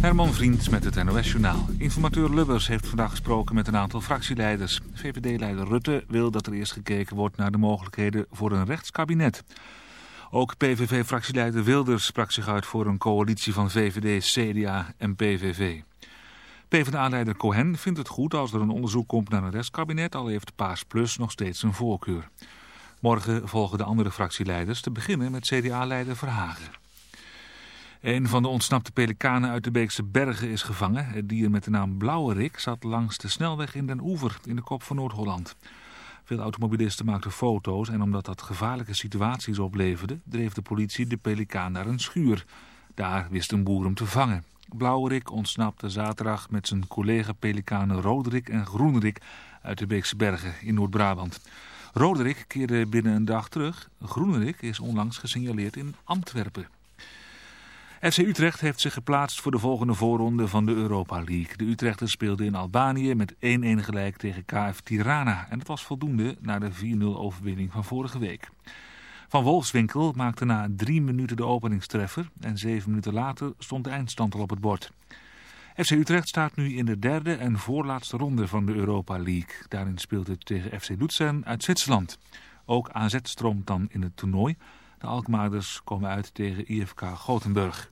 Herman Vriend met het NOS-journaal. Informateur Lubbers heeft vandaag gesproken met een aantal fractieleiders. VVD-leider Rutte wil dat er eerst gekeken wordt naar de mogelijkheden voor een rechtskabinet. Ook PVV-fractieleider Wilders sprak zich uit voor een coalitie van VVD, CDA en PVV. PvdA-leider Cohen vindt het goed als er een onderzoek komt naar een rechtskabinet, al heeft Paas Plus nog steeds een voorkeur. Morgen volgen de andere fractieleiders, te beginnen met CDA-leider Verhagen. Een van de ontsnapte pelikanen uit de Beekse Bergen is gevangen. Het dier met de naam Blauwerik zat langs de snelweg in Den Oever in de kop van Noord-Holland. Veel automobilisten maakten foto's en omdat dat gevaarlijke situaties opleverde... dreef de politie de pelikaan naar een schuur. Daar wist een boer hem te vangen. Blauwerik ontsnapte zaterdag met zijn collega-pelikanen Roderick en Groenerik uit de Beekse Bergen in Noord-Brabant. Roderick keerde binnen een dag terug. Groenerik is onlangs gesignaleerd in Antwerpen. FC Utrecht heeft zich geplaatst voor de volgende voorronde van de Europa League. De Utrechters speelden in Albanië met 1-1 gelijk tegen KF Tirana. En dat was voldoende na de 4-0 overwinning van vorige week. Van Wolfswinkel maakte na drie minuten de openingstreffer en zeven minuten later stond de eindstand al op het bord. FC Utrecht staat nu in de derde en voorlaatste ronde van de Europa League. Daarin speelt het tegen FC Luzern uit Zwitserland. Ook AZ stroomt dan in het toernooi. De Alkmaarders komen uit tegen IFK Gothenburg.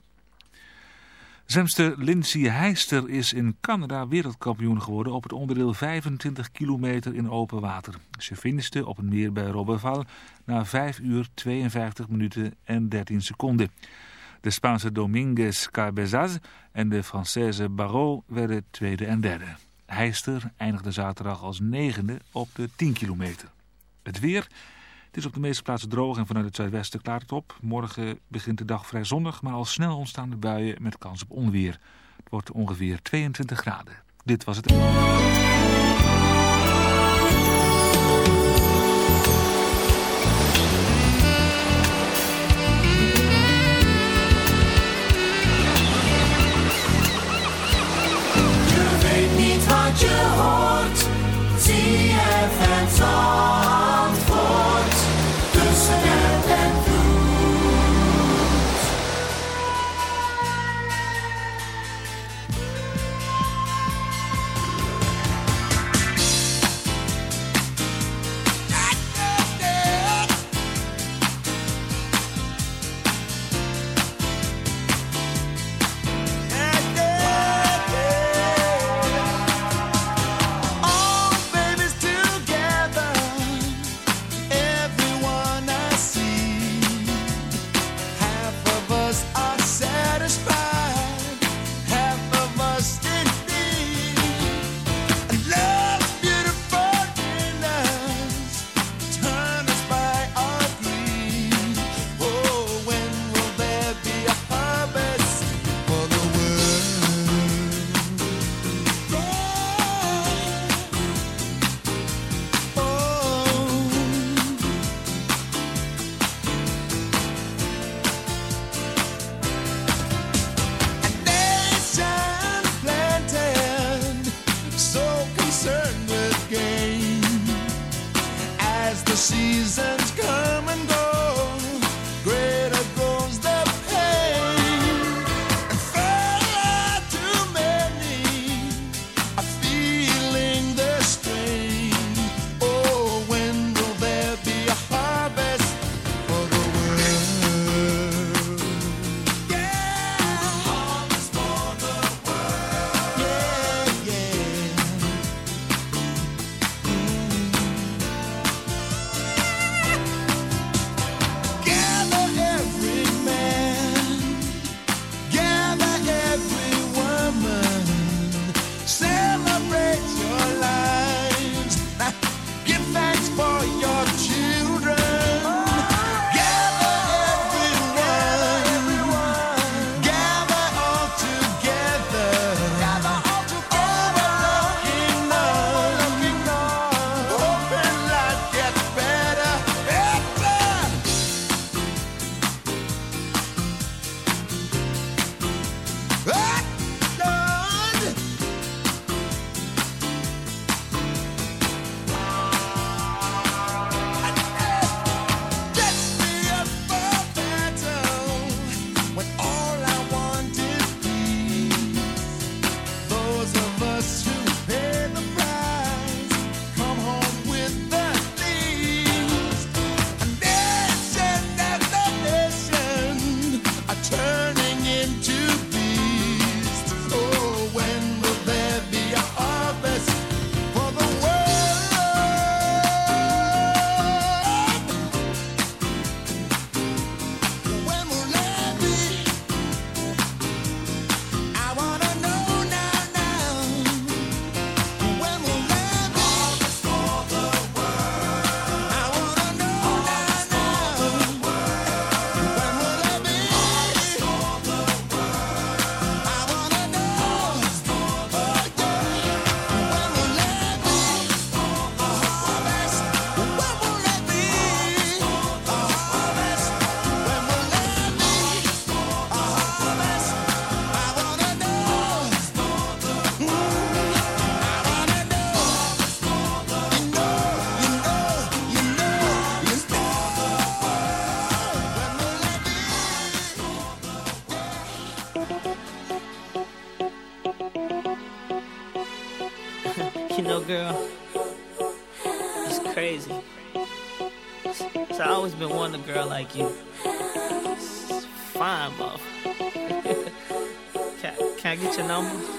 Zemster Lindsay Heister is in Canada wereldkampioen geworden op het onderdeel 25 kilometer in open water. Ze finiste op een meer bij Robbeval na 5 uur 52 minuten en 13 seconden. De Spaanse Dominguez Cabezaz en de Française Barrault werden tweede en derde. Heister eindigde zaterdag als negende op de 10 kilometer. Het weer... Het is op de meeste plaatsen droog en vanuit het zuidwesten klaart het op. Morgen begint de dag vrij zonnig, maar al snel ontstaan de buien met kans op onweer. Het wordt ongeveer 22 graden. Dit was het... Je hoort. Zie je het like you. Fine, bro. can, can I get your number?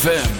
ZFM.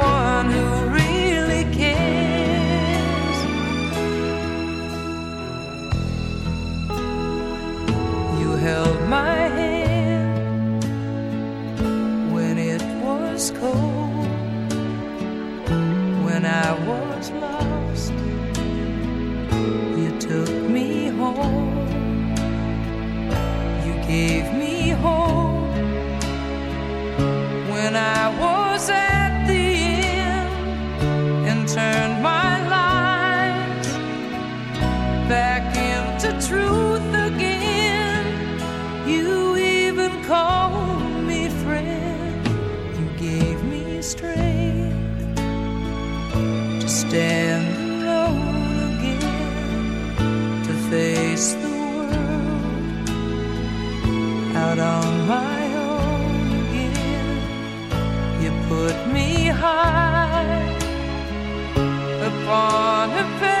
upon a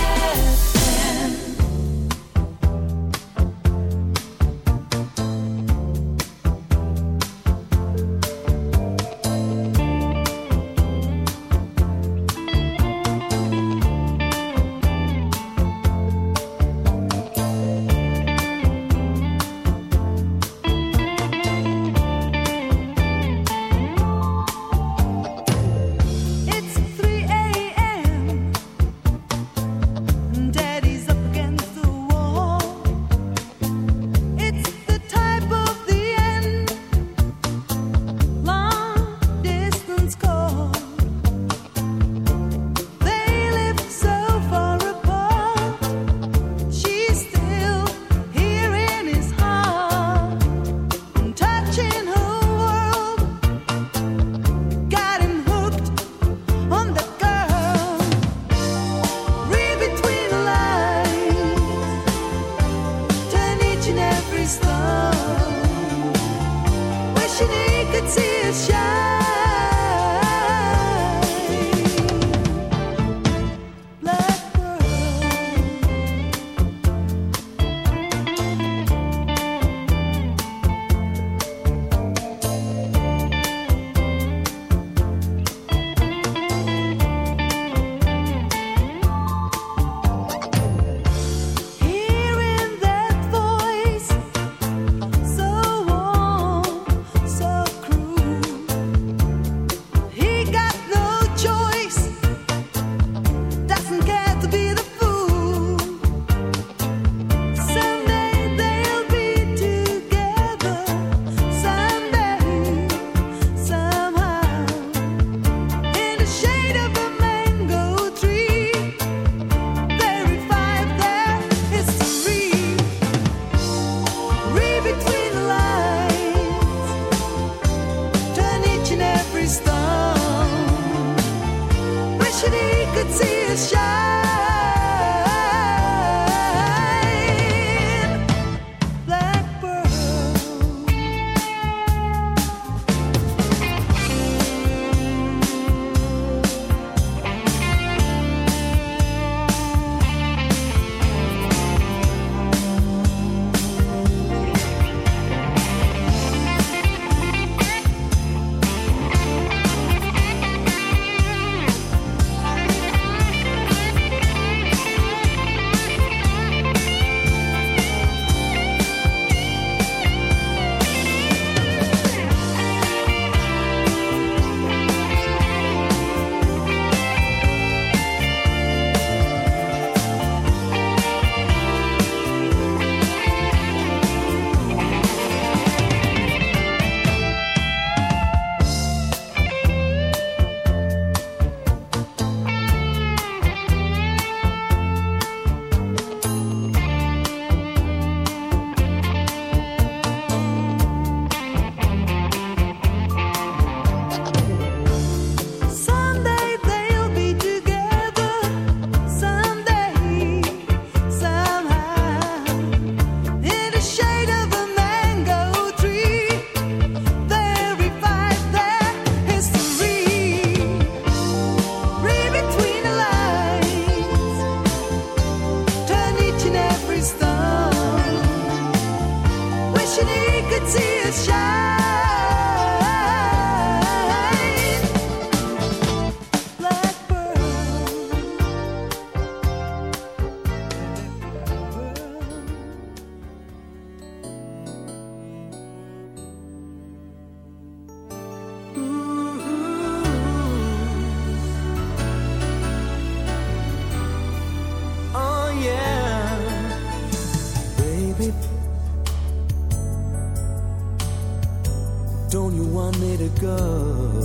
Don't you want me to go?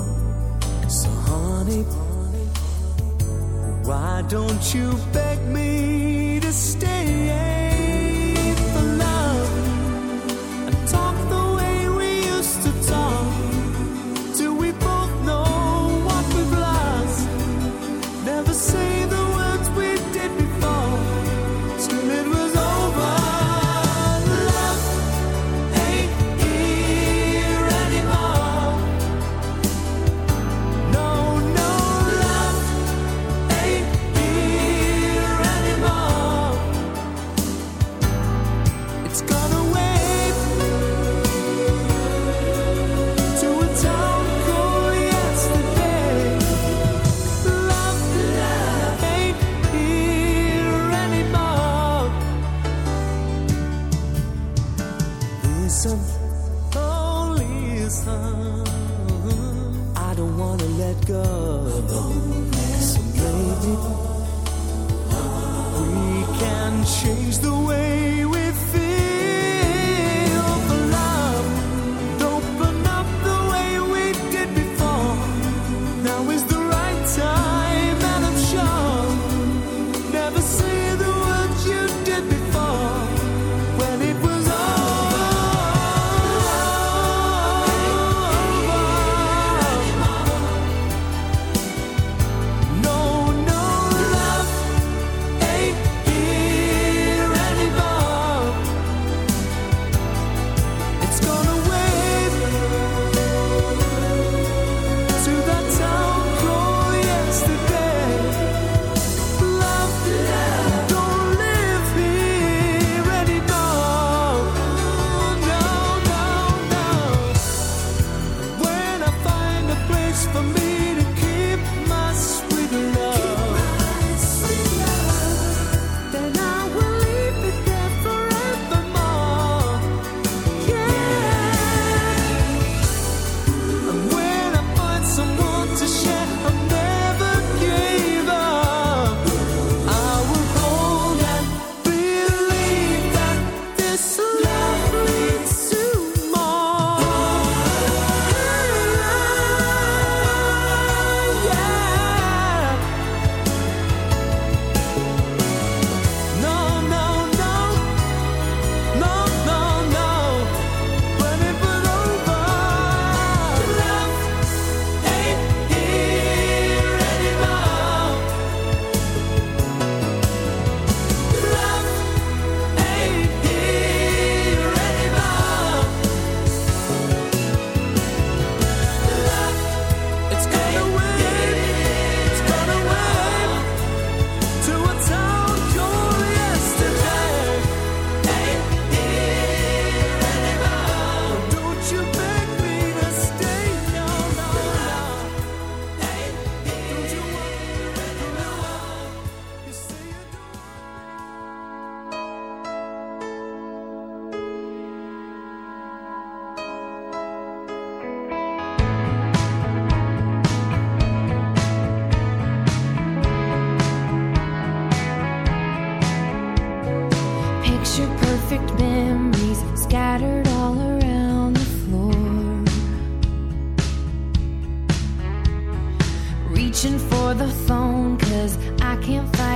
So, uh, honey, why don't you beg me to stay?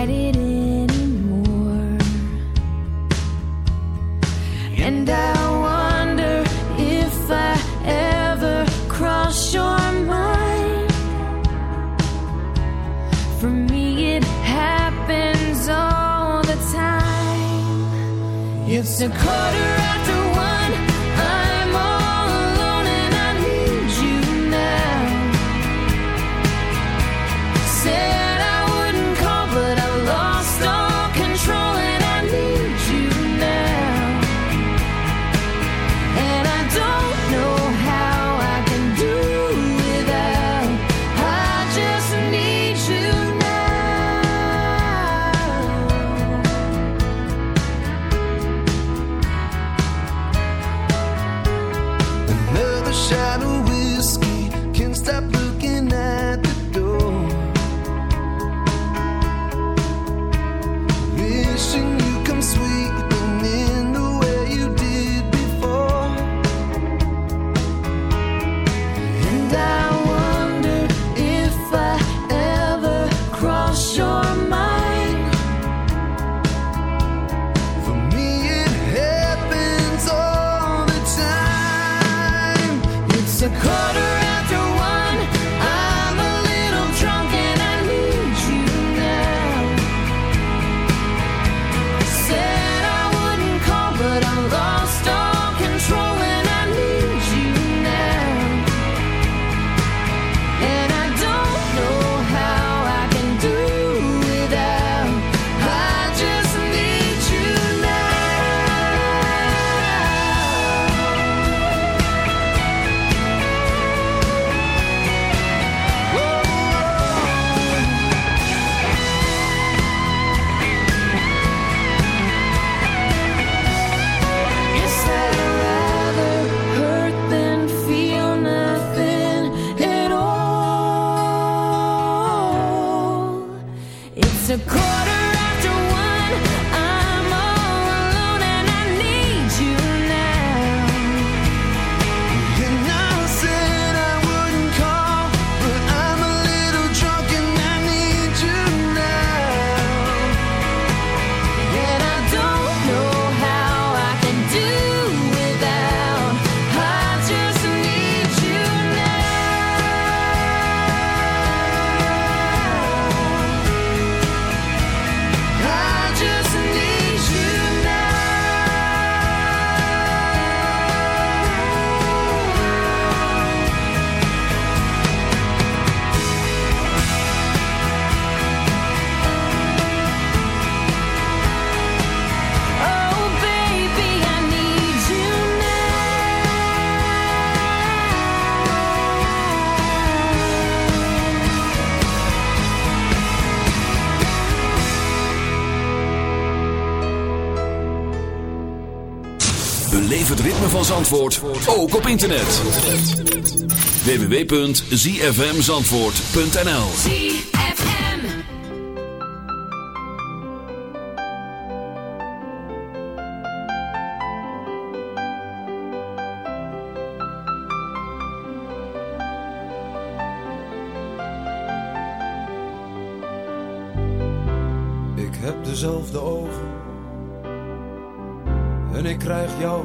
hide it anymore. And I wonder if I ever cross your mind. For me, it happens all the time. It's a quarter. Zandvoort ook op internet. www.zfmzandvoort.nl ZFM. Ik heb dezelfde ogen. En ik krijg jou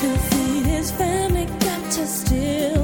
to feed his family, got to steal.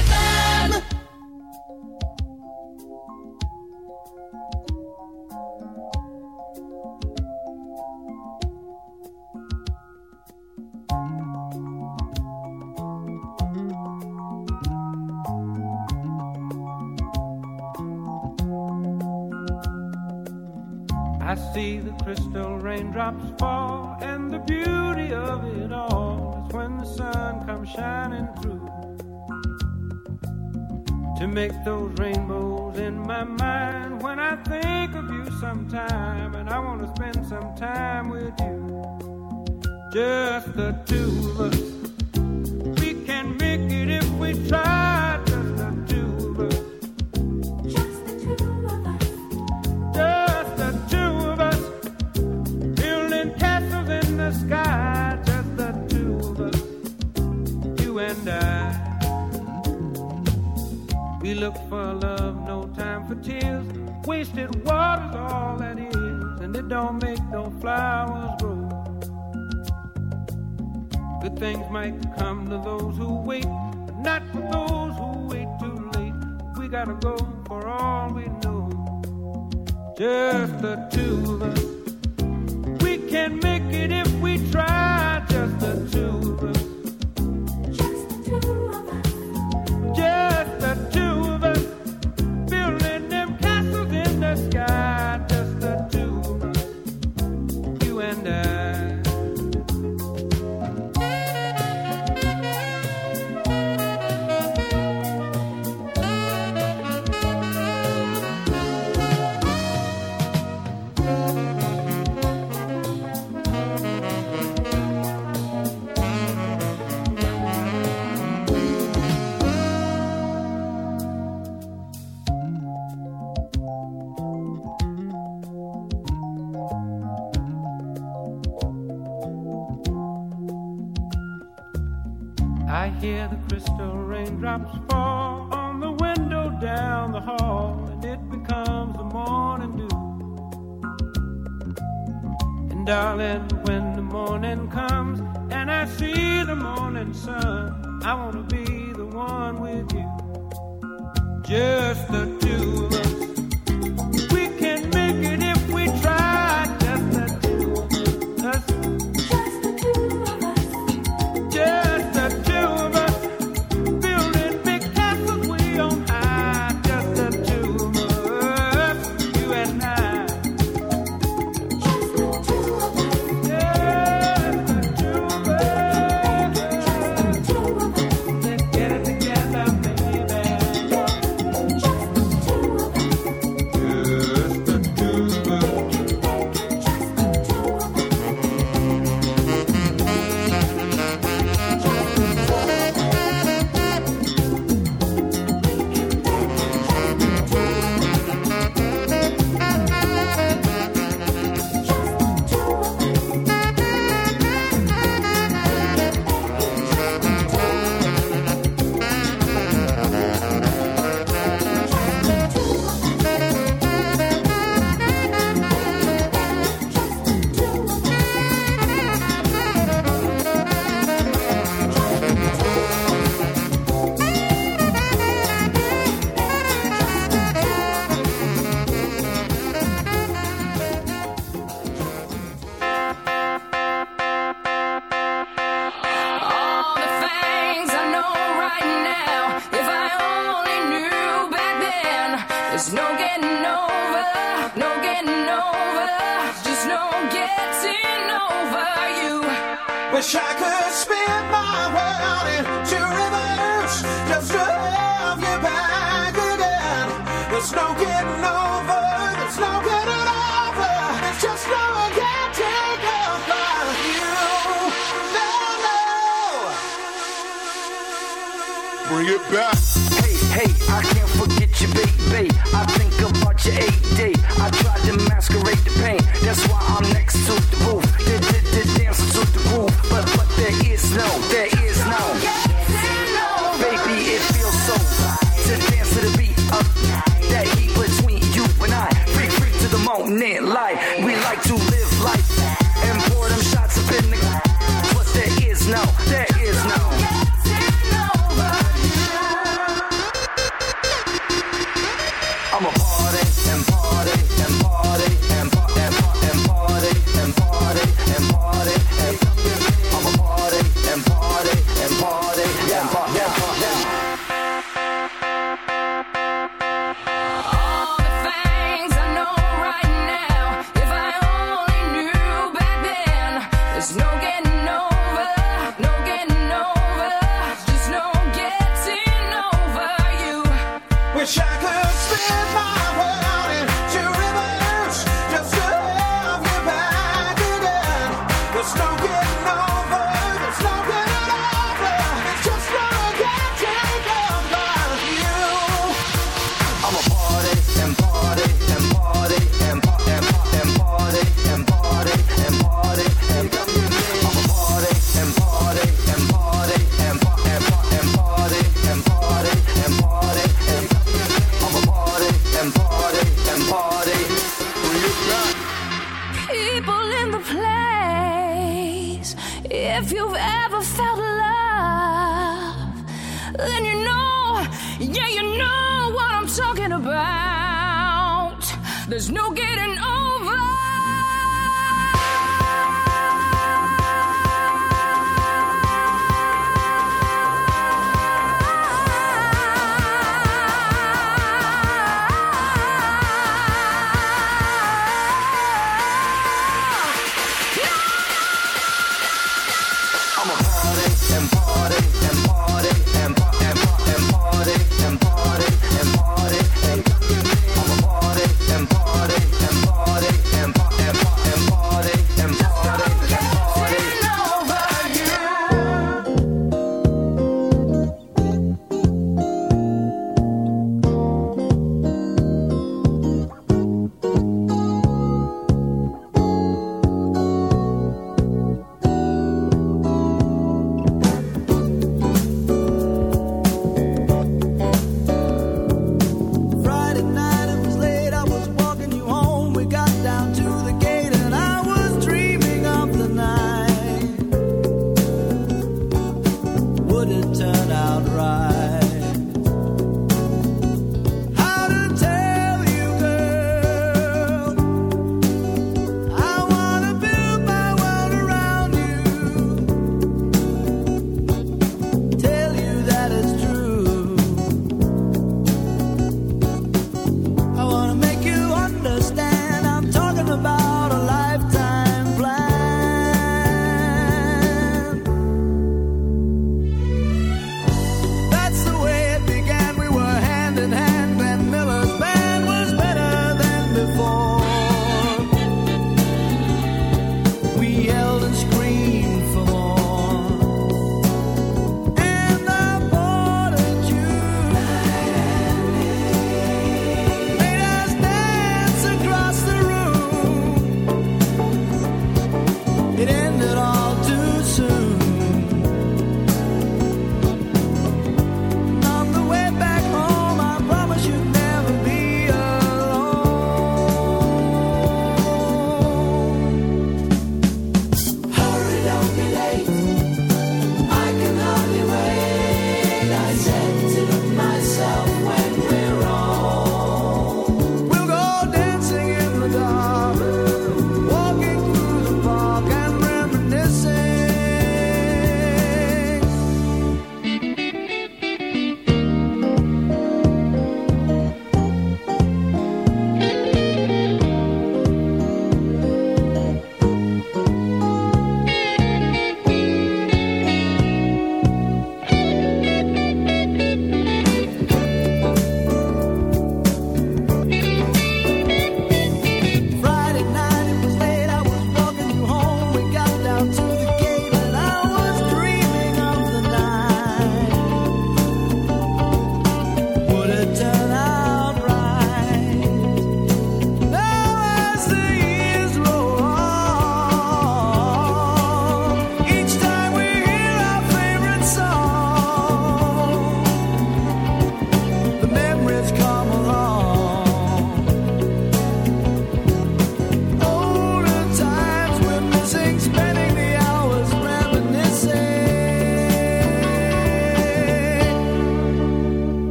might come.